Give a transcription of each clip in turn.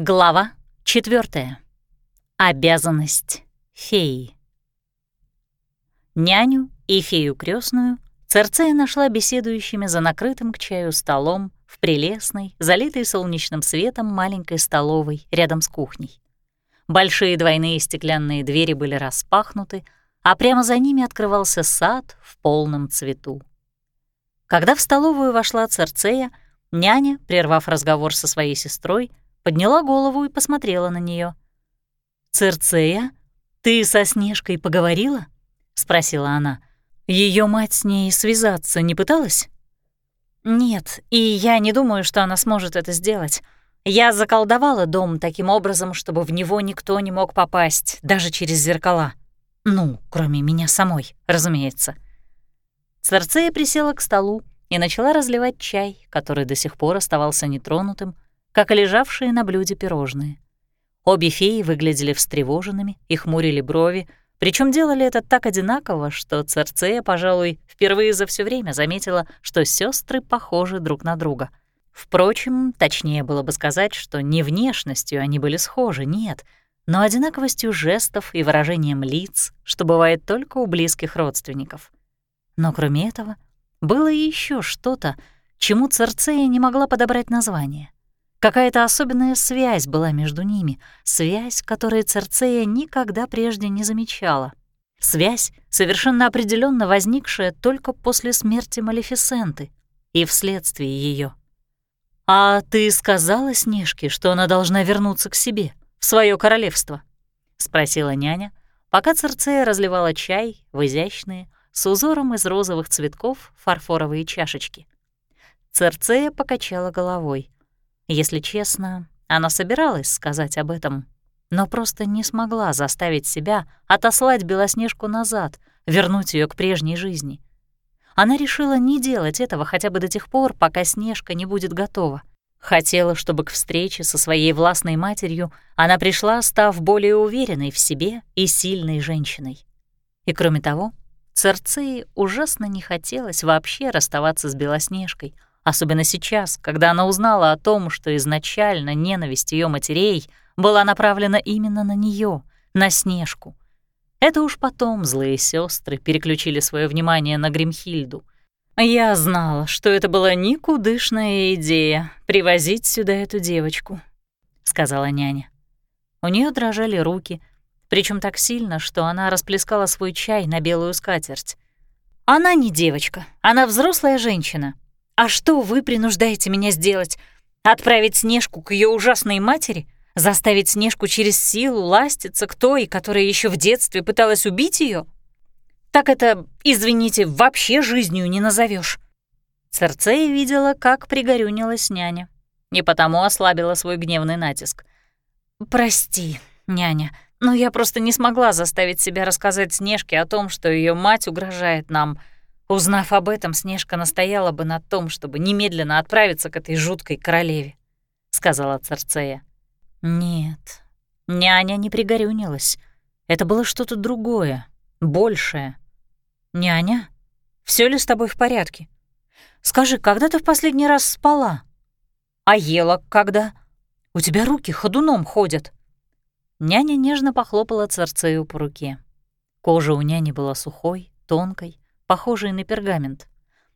Глава четвертая. Обязанность феи. Няню и фею крестную Церцея нашла беседующими за накрытым к чаю столом в прелестной, залитой солнечным светом маленькой столовой рядом с кухней. Большие двойные стеклянные двери были распахнуты, а прямо за ними открывался сад в полном цвету. Когда в столовую вошла Церцея, няня, прервав разговор со своей сестрой, подняла голову и посмотрела на нее. «Церцея, ты со Снежкой поговорила?» — спросила она. Ее мать с ней связаться не пыталась?» «Нет, и я не думаю, что она сможет это сделать. Я заколдовала дом таким образом, чтобы в него никто не мог попасть, даже через зеркала. Ну, кроме меня самой, разумеется». Церцея присела к столу и начала разливать чай, который до сих пор оставался нетронутым, как лежавшие на блюде пирожные. Обе феи выглядели встревоженными и хмурили брови, причем делали это так одинаково, что Церцея, пожалуй, впервые за все время заметила, что сестры похожи друг на друга. Впрочем, точнее было бы сказать, что не внешностью они были схожи, нет, но одинаковостью жестов и выражением лиц, что бывает только у близких родственников. Но кроме этого, было еще что-то, чему Церцея не могла подобрать название. Какая-то особенная связь была между ними, связь, которую Церцея никогда прежде не замечала. Связь, совершенно определенно возникшая только после смерти Малефисенты и вследствие ее. «А ты сказала Снежке, что она должна вернуться к себе, в свое королевство?» — спросила няня, пока Церцея разливала чай в изящные, с узором из розовых цветков фарфоровые чашечки. Церцея покачала головой — если честно, она собиралась сказать об этом, но просто не смогла заставить себя отослать Белоснежку назад, вернуть ее к прежней жизни. Она решила не делать этого хотя бы до тех пор, пока Снежка не будет готова. Хотела, чтобы к встрече со своей властной матерью она пришла, став более уверенной в себе и сильной женщиной. И кроме того, Церцеи ужасно не хотелось вообще расставаться с Белоснежкой — Особенно сейчас, когда она узнала о том, что изначально ненависть ее матерей была направлена именно на нее, на Снежку. Это уж потом злые сестры переключили свое внимание на Гримхильду. Я знала, что это была никудышная идея — привозить сюда эту девочку, — сказала няня. У нее дрожали руки, причем так сильно, что она расплескала свой чай на белую скатерть. «Она не девочка, она взрослая женщина», «А что вы принуждаете меня сделать? Отправить Снежку к ее ужасной матери? Заставить Снежку через силу ластиться к той, которая еще в детстве пыталась убить ее? Так это, извините, вообще жизнью не назовешь. Церцея видела, как пригорюнилась няня, и потому ослабила свой гневный натиск. «Прости, няня, но я просто не смогла заставить себя рассказать Снежке о том, что ее мать угрожает нам», Узнав об этом, Снежка настояла бы на том, чтобы немедленно отправиться к этой жуткой королеве, — сказала Церцея. Нет, няня не пригорюнилась. Это было что-то другое, большее. «Няня, все ли с тобой в порядке? Скажи, когда ты в последний раз спала? А ела когда? У тебя руки ходуном ходят». Няня нежно похлопала Церцею по руке. Кожа у няни была сухой, тонкой, похожий на пергамент.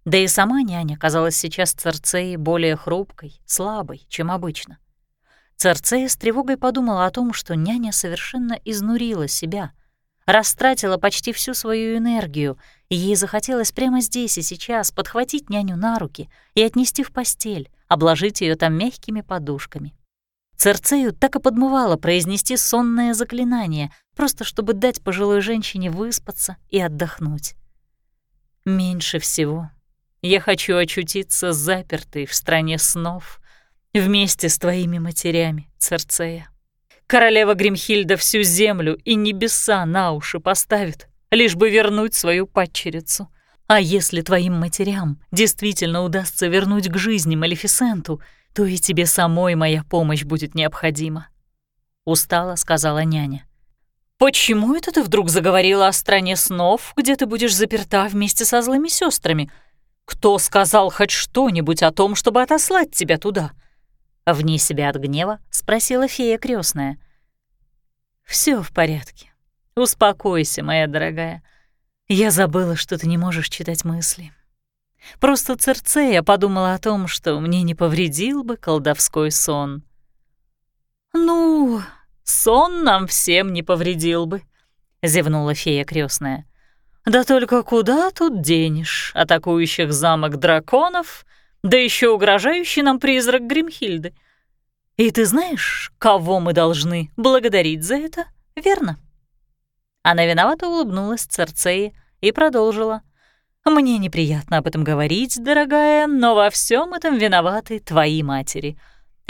Да и сама няня казалась сейчас Церцеей более хрупкой, слабой, чем обычно. Церцея с тревогой подумала о том, что няня совершенно изнурила себя, растратила почти всю свою энергию, и ей захотелось прямо здесь и сейчас подхватить няню на руки и отнести в постель, обложить ее там мягкими подушками. Церцею так и подмывало произнести сонное заклинание, просто чтобы дать пожилой женщине выспаться и отдохнуть. Меньше всего я хочу очутиться запертой в стране снов вместе с твоими матерями, Церцея. Королева Гримхильда всю землю и небеса на уши поставит, лишь бы вернуть свою падчерицу. А если твоим матерям действительно удастся вернуть к жизни Малефисенту, то и тебе самой моя помощь будет необходима. Устала, сказала няня. «Почему это ты вдруг заговорила о стране снов, где ты будешь заперта вместе со злыми сестрами? Кто сказал хоть что-нибудь о том, чтобы отослать тебя туда?» Вне себя от гнева спросила фея крестная. Все в порядке. Успокойся, моя дорогая. Я забыла, что ты не можешь читать мысли. Просто Церцея подумала о том, что мне не повредил бы колдовской сон. «Ну, сон нам всем не повредил бы», — зевнула фея крестная. «Да только куда тут денешь атакующих замок драконов, да еще угрожающий нам призрак Гримхильды? И ты знаешь, кого мы должны благодарить за это, верно?» Она виновато улыбнулась Церцеи и продолжила. «Мне неприятно об этом говорить, дорогая, но во всем этом виноваты твои матери.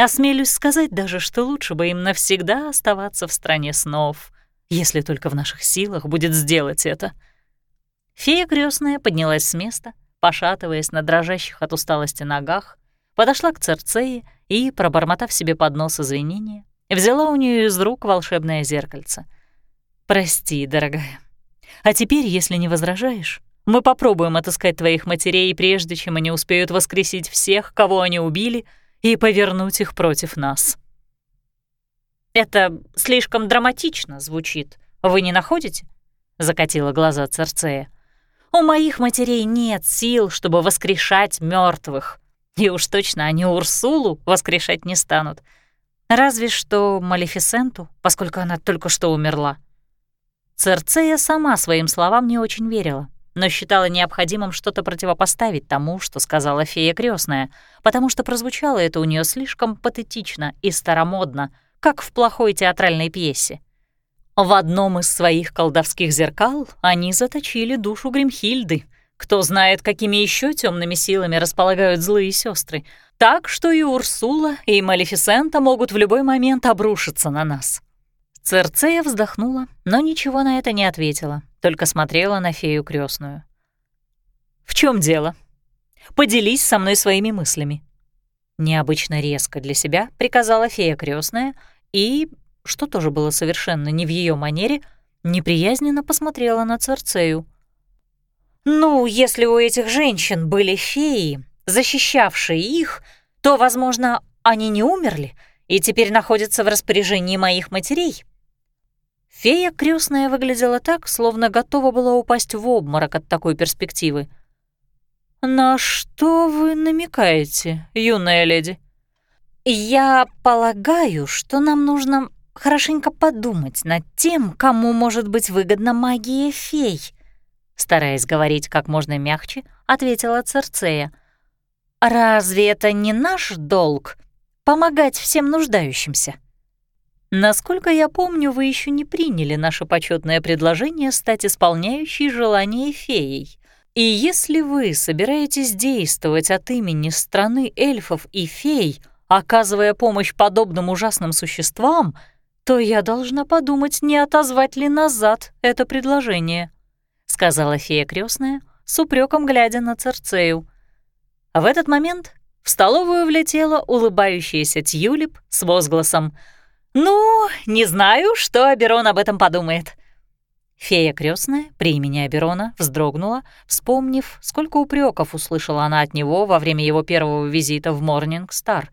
Осмелюсь сказать даже, что лучше бы им навсегда оставаться в стране снов, если только в наших силах будет сделать это». Фея крестная поднялась с места, пошатываясь на дрожащих от усталости ногах, подошла к Церцее и, пробормотав себе под нос извинения, взяла у нее из рук волшебное зеркальце. «Прости, дорогая. А теперь, если не возражаешь, мы попробуем отыскать твоих матерей, прежде чем они успеют воскресить всех, кого они убили, и повернуть их против нас». «Это слишком драматично звучит. Вы не находите?» — закатила глаза Церцея. «У моих матерей нет сил, чтобы воскрешать мертвых, И уж точно они Урсулу воскрешать не станут. Разве что Малефисенту, поскольку она только что умерла. Церцея сама своим словам не очень верила, но считала необходимым что-то противопоставить тому, что сказала фея крестная, потому что прозвучало это у нее слишком патетично и старомодно, как в плохой театральной пьесе. В одном из своих колдовских зеркал они заточили душу Гримхильды. Кто знает, какими еще темными силами располагают злые сестры. Так что и Урсула, и Малефисента могут в любой момент обрушиться на нас. Церцея вздохнула, но ничего на это не ответила, только смотрела на фею крестную. «В чем дело? Поделись со мной своими мыслями». Необычно резко для себя приказала фея крестная и, что тоже было совершенно не в ее манере, неприязненно посмотрела на Церцею. «Ну, если у этих женщин были феи, защищавшие их, то, возможно, они не умерли и теперь находятся в распоряжении моих матерей. Фея крестная выглядела так, словно готова была упасть в обморок от такой перспективы. «На что вы намекаете, юная леди?» «Я полагаю, что нам нужно хорошенько подумать над тем, кому может быть выгодна магия фей», стараясь говорить как можно мягче, ответила Церцея. «Разве это не наш долг — помогать всем нуждающимся?» Насколько я помню, вы еще не приняли наше почетное предложение стать исполняющей желание феей. И если вы собираетесь действовать от имени страны эльфов и фей, оказывая помощь подобным ужасным существам, то я должна подумать, не отозвать ли назад это предложение», — сказала фея крестная, с упреком глядя на Церцею. А в этот момент в столовую влетела улыбающаяся Тюлип с возгласом — «Ну, не знаю, что Аберон об этом подумает». Фея крестная при имени Аберона вздрогнула, вспомнив, сколько упреков услышала она от него во время его первого визита в Морнинг Стар.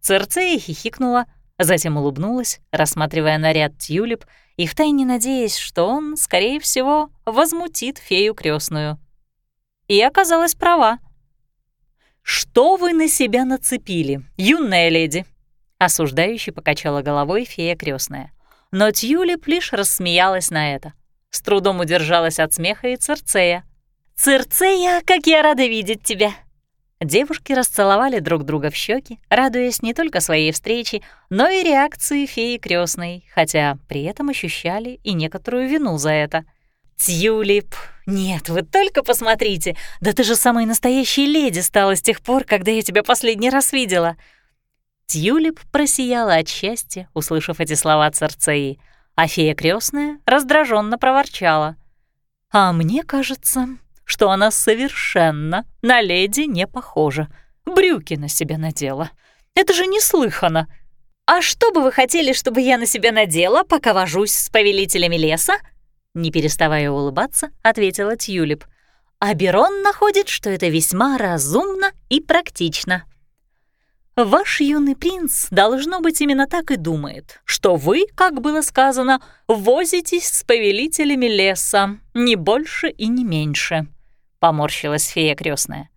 Церцея хихикнула, затем улыбнулась, рассматривая наряд тюлип и втайне надеясь, что он, скорее всего, возмутит фею крестную. И оказалась права. «Что вы на себя нацепили, юная леди?» Осуждающе покачала головой фея крестная. Но Тьюлип лишь рассмеялась на это. С трудом удержалась от смеха и Церцея. «Церцея, как я рада видеть тебя!» Девушки расцеловали друг друга в щеки, радуясь не только своей встрече, но и реакции феи крестной, хотя при этом ощущали и некоторую вину за это. «Тьюлип, нет, вы только посмотрите! Да ты же самой настоящей леди стала с тех пор, когда я тебя последний раз видела!» Тюлип просияла от счастья, услышав эти слова Церцеи, а фея крестная раздраженно проворчала. «А мне кажется, что она совершенно на леди не похожа. Брюки на себя надела. Это же неслыханно!» «А что бы вы хотели, чтобы я на себя надела, пока вожусь с повелителями леса?» Не переставая улыбаться, ответила Тюлип. «Аберон находит, что это весьма разумно и практично». Ваш юный принц, должно быть, именно так и думает, что вы, как было сказано, возитесь с повелителями леса, не больше и не меньше», — поморщилась фея крестная.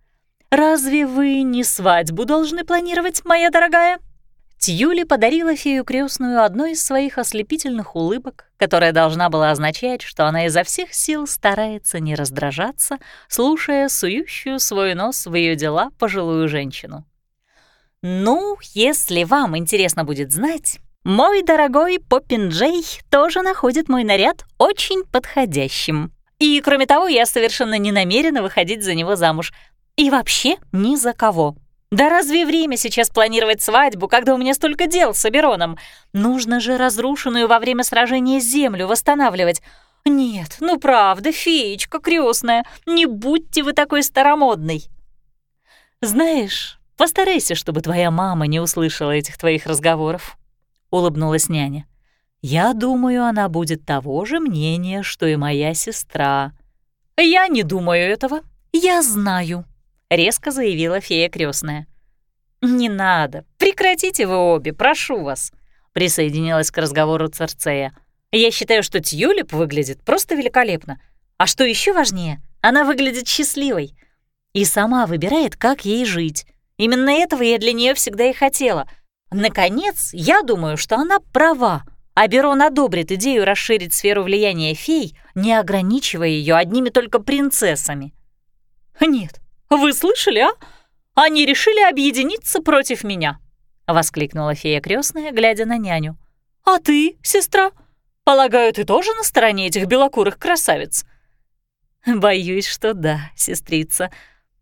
«Разве вы не свадьбу должны планировать, моя дорогая?» Тьюли подарила фею крестную одной из своих ослепительных улыбок, которая должна была означать, что она изо всех сил старается не раздражаться, слушая сующую свой нос в ее дела пожилую женщину. Ну, если вам интересно будет знать, мой дорогой Поппин Джей тоже находит мой наряд очень подходящим. И, кроме того, я совершенно не намерена выходить за него замуж. И вообще ни за кого. Да разве время сейчас планировать свадьбу, когда у меня столько дел с Абероном? Нужно же разрушенную во время сражения землю восстанавливать. Нет, ну правда, феечка крестная, не будьте вы такой старомодной. Знаешь, Постарайся, чтобы твоя мама не услышала этих твоих разговоров», — улыбнулась няня. «Я думаю, она будет того же мнения, что и моя сестра». «Я не думаю этого. Я знаю», — резко заявила фея крестная. «Не надо. Прекратите вы обе, прошу вас», — присоединилась к разговору Церцея. «Я считаю, что Тьюлип выглядит просто великолепно. А что еще важнее, она выглядит счастливой и сама выбирает, как ей жить. Именно этого я для нее всегда и хотела. Наконец, я думаю, что она права, а Берон одобрит идею расширить сферу влияния фей, не ограничивая ее одними только принцессами. «Нет, вы слышали, а? Они решили объединиться против меня!» — воскликнула фея крестная, глядя на няню. «А ты, сестра? Полагаю, ты тоже на стороне этих белокурых красавиц?» «Боюсь, что да, сестрица.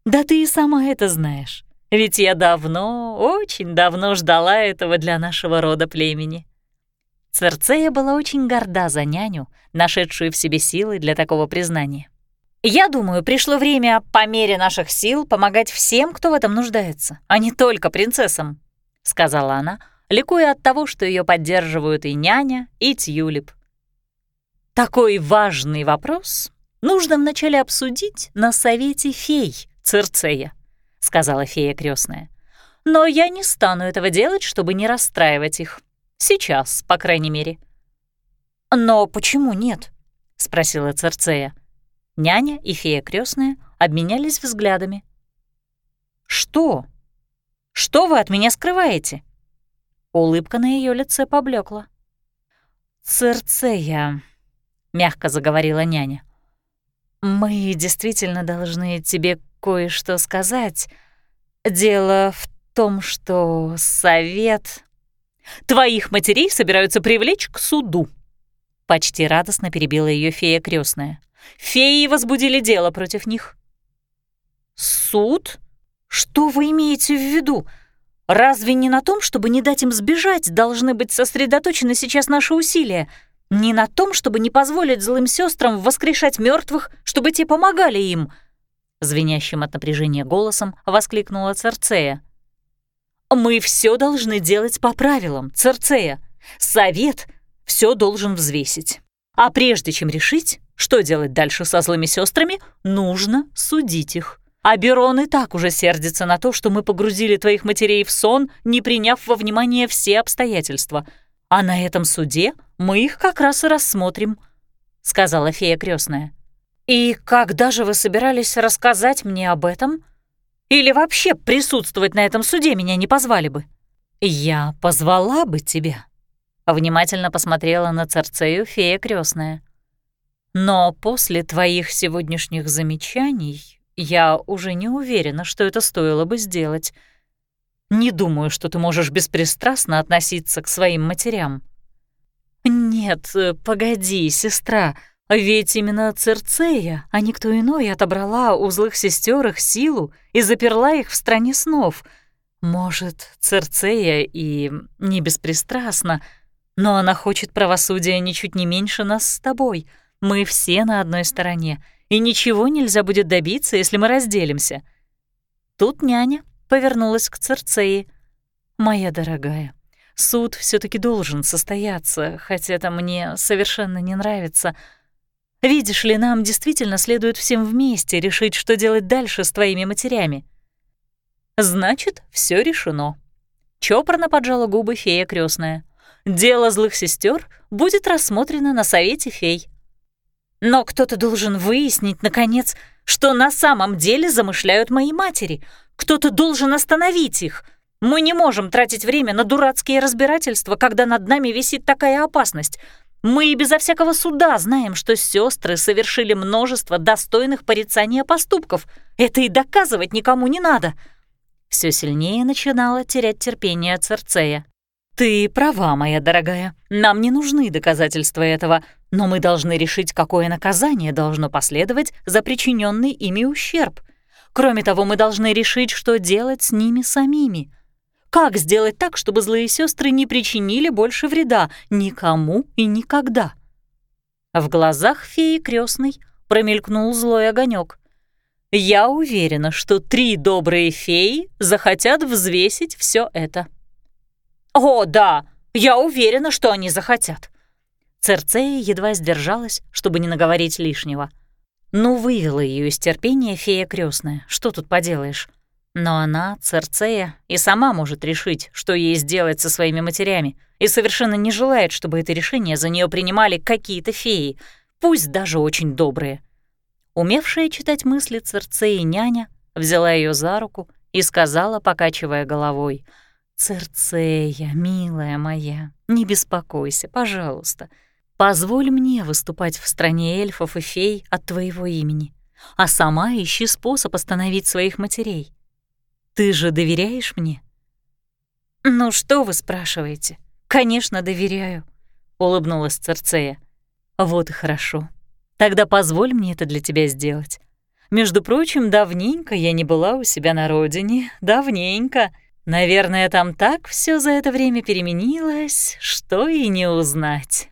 Да ты и сама это знаешь. Ведь я давно, очень давно ждала этого для нашего рода племени». Церцея была очень горда за няню, нашедшую в себе силы для такого признания. «Я думаю, пришло время по мере наших сил помогать всем, кто в этом нуждается, а не только принцессам», — сказала она, ликуя от того, что ее поддерживают и няня, и Тьюлип. «Такой важный вопрос нужно вначале обсудить на совете фей, Церцея сказала фея крестная. Но я не стану этого делать, чтобы не расстраивать их. Сейчас, по крайней мере. Но почему нет? спросила Церцея. Няня и фея крестная обменялись взглядами. Что? Что вы от меня скрываете? Улыбка на ее лице поблекла. Церцея, мягко заговорила няня. Мы действительно должны тебе кое-что сказать. Дело в том, что совет... Твоих матерей собираются привлечь к суду. Почти радостно перебила ее фея крестная. Феи возбудили дело против них. Суд? Что вы имеете в виду? Разве не на том, чтобы не дать им сбежать, должны быть сосредоточены сейчас наши усилия? Не на том, чтобы не позволить злым сестрам воскрешать мертвых, чтобы те помогали им —— звенящим от напряжения голосом воскликнула Церцея. «Мы все должны делать по правилам, Церцея. Совет все должен взвесить. А прежде чем решить, что делать дальше со злыми сестрами, нужно судить их. А Берон и так уже сердится на то, что мы погрузили твоих матерей в сон, не приняв во внимание все обстоятельства. А на этом суде мы их как раз и рассмотрим», — сказала фея крестная. «И когда же вы собирались рассказать мне об этом? Или вообще присутствовать на этом суде меня не позвали бы?» «Я позвала бы тебя», — внимательно посмотрела на Церцею фея крестная. «Но после твоих сегодняшних замечаний я уже не уверена, что это стоило бы сделать. Не думаю, что ты можешь беспристрастно относиться к своим матерям». «Нет, погоди, сестра», ведь именно Церцея, а никто иной, отобрала у злых сестер их силу и заперла их в стране снов. Может, Церцея и не беспристрастна, но она хочет правосудия ничуть не меньше нас с тобой. Мы все на одной стороне, и ничего нельзя будет добиться, если мы разделимся. Тут няня повернулась к Церцеи. «Моя дорогая, суд все таки должен состояться, хотя это мне совершенно не нравится». Видишь ли, нам действительно следует всем вместе решить, что делать дальше с твоими матерями. Значит, все решено, чопорно поджала губы фея крестная. Дело злых сестер будет рассмотрено на совете фей. Но кто-то должен выяснить, наконец, что на самом деле замышляют мои матери. Кто-то должен остановить их. Мы не можем тратить время на дурацкие разбирательства, когда над нами висит такая опасность. Мы и безо всякого суда знаем, что сестры совершили множество достойных порицания поступков. Это и доказывать никому не надо. Все сильнее начинала терять терпение Церцея. «Ты права, моя дорогая. Нам не нужны доказательства этого, но мы должны решить, какое наказание должно последовать за причиненный ими ущерб. Кроме того, мы должны решить, что делать с ними самими. Как сделать так, чтобы злые сестры не причинили больше вреда никому и никогда?» В глазах феи крестной промелькнул злой огонек. «Я уверена, что три добрые феи захотят взвесить все это». «О, да, я уверена, что они захотят». Церцея едва сдержалась, чтобы не наговорить лишнего. Ну, вывела ее из терпения фея крестная. Что тут поделаешь? Но она, Церцея, и сама может решить, что ей сделать со своими матерями, и совершенно не желает, чтобы это решение за нее принимали какие-то феи, пусть даже очень добрые. Умевшая читать мысли Церцеи няня взяла ее за руку и сказала, покачивая головой — «Церцея, милая моя, не беспокойся, пожалуйста. Позволь мне выступать в стране эльфов и фей от твоего имени, а сама ищи способ остановить своих матерей. Ты же доверяешь мне?» «Ну что вы спрашиваете? Конечно, доверяю», — улыбнулась Церцея. «Вот и хорошо. Тогда позволь мне это для тебя сделать. Между прочим, давненько я не была у себя на родине, давненько». Наверное, там так все за это время переменилось, что и не узнать.